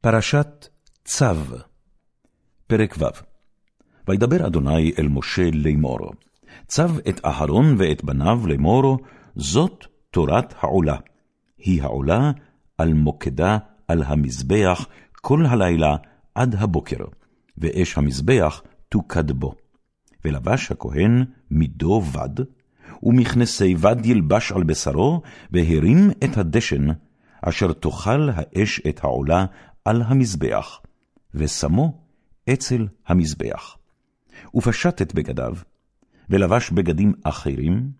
פרשת צו, פרק ו' וידבר אדוני אל משה לאמור, צו את אהרון ואת בניו לאמור, זאת תורת העולה. היא העולה על מוקדה על המזבח כל הלילה עד הבוקר, ואש המזבח תוקד בו. ולבש הכהן מידו בד, ומכנסי בד ילבש על בשרו, והרים את הדשן, אשר תאכל האש את העולה על המזבח, ושמו אצל המזבח. ופשט את בגדיו, ולבש בגדים אחרים,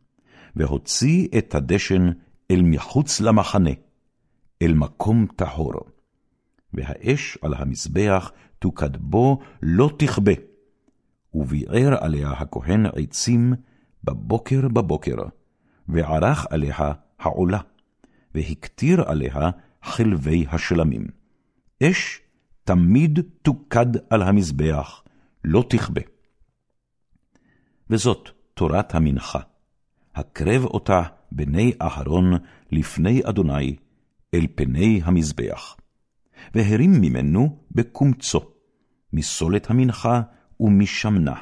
והוציא את הדשן אל מחוץ למחנה, אל מקום טהור. והאש על המזבח תוקד בו לא תכבה, וביער עליה הכהן עצים בבוקר בבוקר, וערך עליה העולה, והקטיר עליה חלבי השלמים. אש תמיד תוקד על המזבח, לא תכבה. וזאת תורת המנחה, הקרב אותה בני אהרון לפני אדוני, אל פני המזבח. והרים ממנו בקומצו, מסולת המנחה ומשמנה,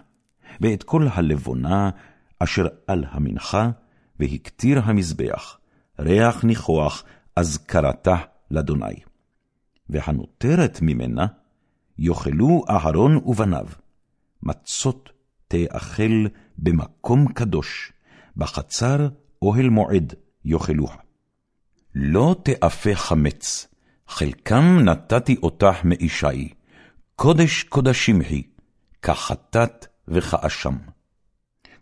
ואת כל הלבונה אשר על המנחה, והקטיר המזבח, ריח ניחוח, אזכרתה לאדוני. והנותרת ממנה, יאכלו אהרון ובניו, מצות תאכל במקום קדוש, בחצר אוהל מועד יאכלוה. לא תאפה חמץ, חלקם נתתי אותך מאישי, קודש קודשים היא, כחטאת וכאשם.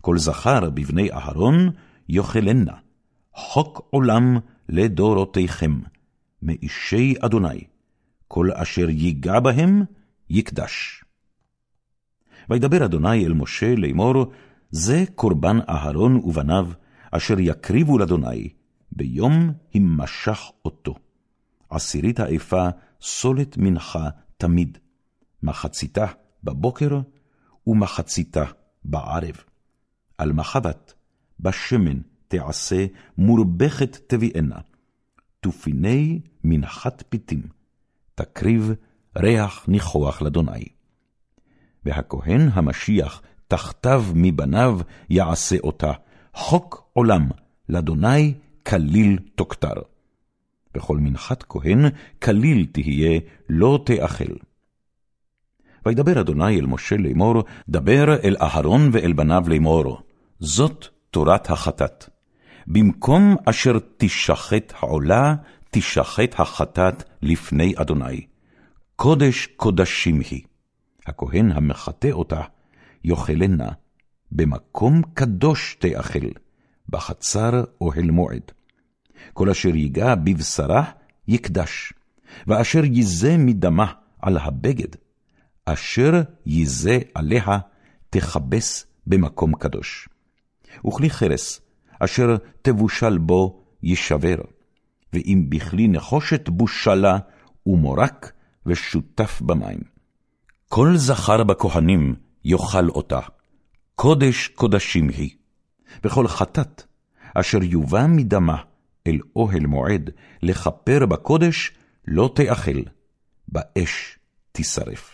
כל זכר בבני אהרון יאכלנה, חוק עולם לדורותיכם, מאישי אדוני, כל אשר ייגע בהם, יקדש. וידבר אדוני אל משה לאמור, זה קורבן אהרון ובניו, אשר יקריבו לאדוני, ביום הימשך אותו. עשירית האפה סולת מנחה תמיד, מחציתה בבוקר ומחציתה בערב. על מחבת, בשמן תעשה מורבכת תביאנה, תופיני מנחת פיתים, תקריב ריח ניחוח לאדוני. והכהן המשיח תחתיו מבניו יעשה אותה, חוק עולם, לאדוני כליל תוכתר. בכל מנחת כהן כליל תהיה, לא תאכל. וידבר אדוני אל משה לאמור, דבר אל אהרון ואל בניו לאמור, זאת תורת החטאת. במקום אשר תשחט העולה, תשחט החטאת לפני אדוני. קודש קודשים היא. הכהן המחטא אותה, יאכלנה, במקום קדוש תאכל, בחצר אוהל מועד. כל אשר ייגע בבשרה, יקדש, ואשר ייזה מדמה על הבגד, אשר ייזה עליה, תכבס במקום קדוש. וכלי חרס, אשר תבושל בו, יישבר, ואם בכלי נחושת בושלה, ומורק, ושותף במים. כל זכר בכהנים יאכל אותה, קודש קודשים היא. וכל חטאת, אשר יובא מדמה אל אוהל מועד, לכפר בקודש, לא תאכל, באש תשרף.